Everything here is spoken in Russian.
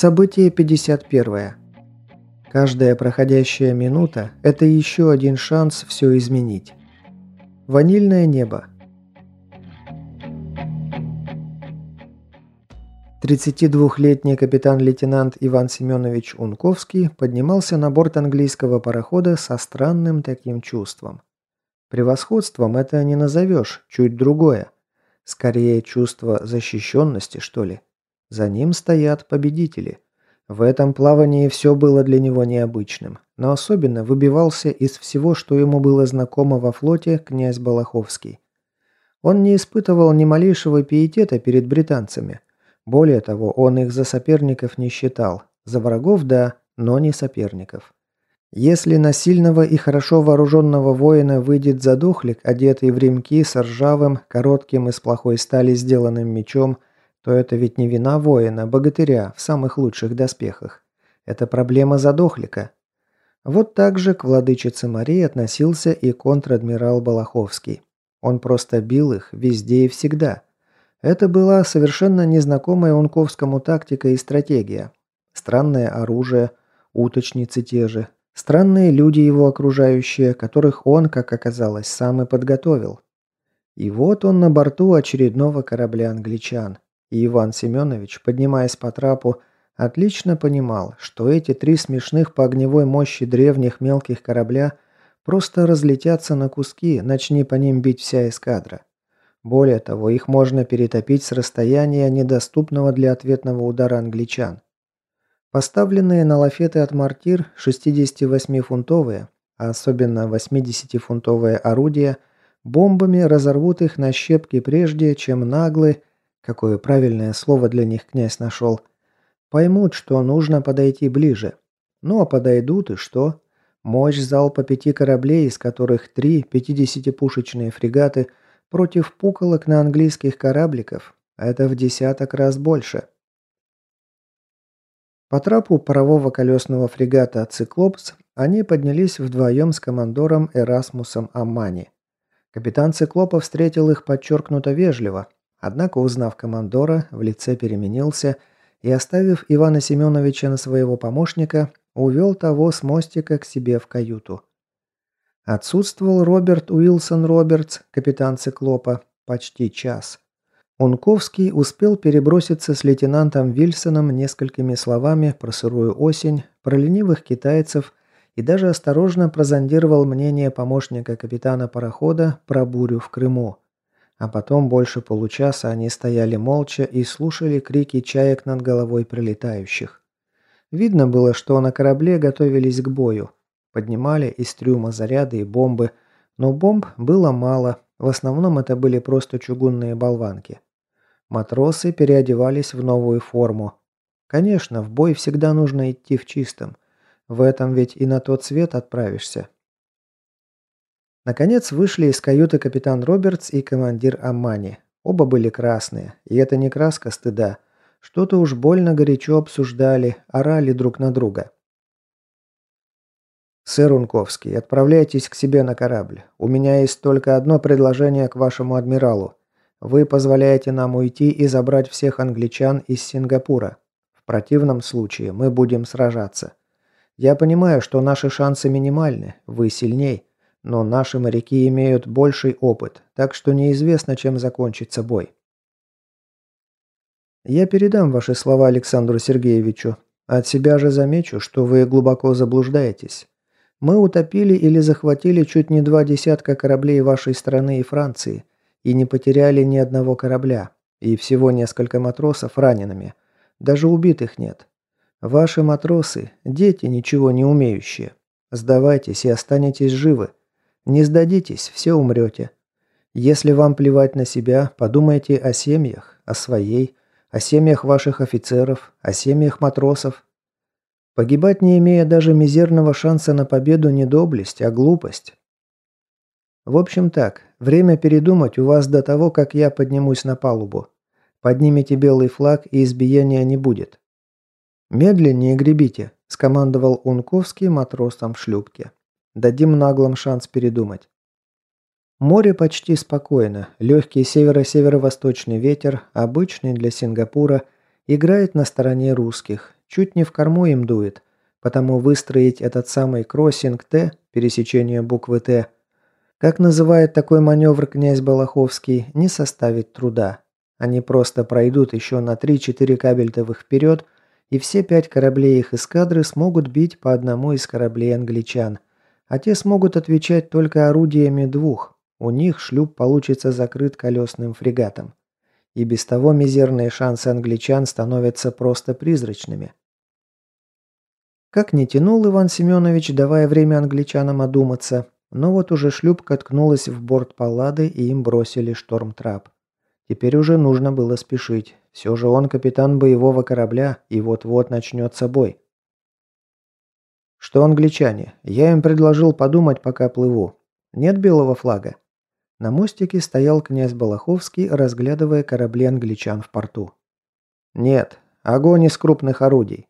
Событие 51. Каждая проходящая минута – это еще один шанс все изменить. Ванильное небо. 32-летний капитан-лейтенант Иван Семенович Унковский поднимался на борт английского парохода со странным таким чувством. Превосходством это не назовешь, чуть другое. Скорее, чувство защищенности, что ли. За ним стоят победители. В этом плавании все было для него необычным, но особенно выбивался из всего, что ему было знакомо во флоте князь Балаховский. Он не испытывал ни малейшего пиетета перед британцами – более того, он их за соперников не считал. За врагов – да, но не соперников. Если на сильного и хорошо вооруженного воина выйдет задохлик, одетый в ремки с ржавым, коротким из плохой стали сделанным мечом, то это ведь не вина воина, богатыря в самых лучших доспехах. Это проблема задохлика. Вот так же к владычице Марии относился и контр-адмирал Балаховский. Он просто бил их везде и всегда – это была совершенно незнакомая Унковскому тактика и стратегия. Странное оружие, уточницы те же, странные люди его окружающие, которых он, как оказалось, сам и подготовил. И вот он на борту очередного корабля англичан. И Иван Семенович, поднимаясь по трапу, отлично понимал, что эти три смешных по огневой мощи древних мелких корабля просто разлетятся на куски, начни по ним бить вся эскадра. Более того, их можно перетопить с расстояния, недоступного для ответного удара англичан. Поставленные на лафеты от мортир 68-фунтовые, а особенно 80-фунтовые орудия, бомбами разорвут их на щепки прежде, чем наглы, какое правильное слово для них князь нашел, поймут, что нужно подойти ближе. Ну а подойдут и что? Мощь залпа пяти кораблей, из которых три 50-пушечные фрегаты – против пуколок на английских корабликов – это в десяток раз больше. По трапу парового колесного фрегата «Циклопс» они поднялись вдвоем с командором Эрасмусом Аммани. Капитан Циклопа встретил их подчеркнуто вежливо, однако, узнав командора, в лице переменился и, оставив Ивана Семеновича на своего помощника, увел того с мостика к себе в каюту. Отсутствовал Роберт Уилсон Робертс, капитан «Циклопа», почти час. Унковский успел переброситься с лейтенантом Вильсоном несколькими словами про сырую осень, про ленивых китайцев и даже осторожно прозондировал мнение помощника капитана парохода про бурю в Крыму. А потом больше получаса они стояли молча и слушали крики чаек над головой прилетающих. Видно было, что на корабле готовились к бою – Поднимали из трюма заряды и бомбы, но бомб было мало, в основном это были просто чугунные болванки. Матросы переодевались в новую форму. Конечно, в бой всегда нужно идти в чистом. В этом ведь и на тот свет отправишься. Наконец вышли из каюты капитан Робертс и командир Аммани. Оба были красные, и это не краска стыда. Что-то уж больно горячо обсуждали, орали друг на друга. «Сэр Унковский, отправляйтесь к себе на корабль. У меня есть только одно предложение к вашему адмиралу. Вы позволяете нам уйти и забрать всех англичан из Сингапура. В противном случае мы будем сражаться. Я понимаю, что наши шансы минимальны, вы сильней, но наши моряки имеют больший опыт, так что неизвестно, чем закончится бой». «Я передам ваши слова Александру Сергеевичу. От себя же замечу, что вы глубоко заблуждаетесь. Мы утопили или захватили чуть не два десятка кораблей вашей страны и Франции и не потеряли ни одного корабля, и всего несколько матросов ранеными. Даже убитых нет. Ваши матросы – дети, ничего не умеющие. Сдавайтесь и останетесь живы. Не сдадитесь, все умрете. Если вам плевать на себя, подумайте о семьях, о своей, о семьях ваших офицеров, о семьях матросов, Погибать, не имея даже мизерного шанса на победу, не доблесть, а глупость. В общем так, время передумать у вас до того, как я поднимусь на палубу. Поднимите белый флаг, и избиения не будет. «Медленнее гребите», – скомандовал Унковский матросом в шлюпке. «Дадим наглым шанс передумать». Море почти спокойно. Легкий северо-северо-восточный ветер, обычный для Сингапура, играет на стороне русских, чуть не в корму им дует, потому выстроить этот самый кроссинг Т, пересечение буквы Т, как называет такой маневр князь Балаховский, не составит труда. Они просто пройдут еще на 3-4 кабельтовых вперед, и все пять кораблей их эскадры смогут бить по одному из кораблей англичан, а те смогут отвечать только орудиями двух. У них шлюп получится закрыт колесным фрегатом. И без того мизерные шансы англичан становятся просто призрачными. Как не тянул Иван Семенович, давая время англичанам одуматься, но вот уже шлюпка ткнулась в борт Паллады и им бросили шторм-трап. Теперь уже нужно было спешить. Все же он капитан боевого корабля, и вот-вот начнется бой. Что англичане? Я им предложил подумать, пока плыву. Нет белого флага? На мостике стоял князь Балаховский, разглядывая корабли англичан в порту. «Нет. Огонь из крупных орудий.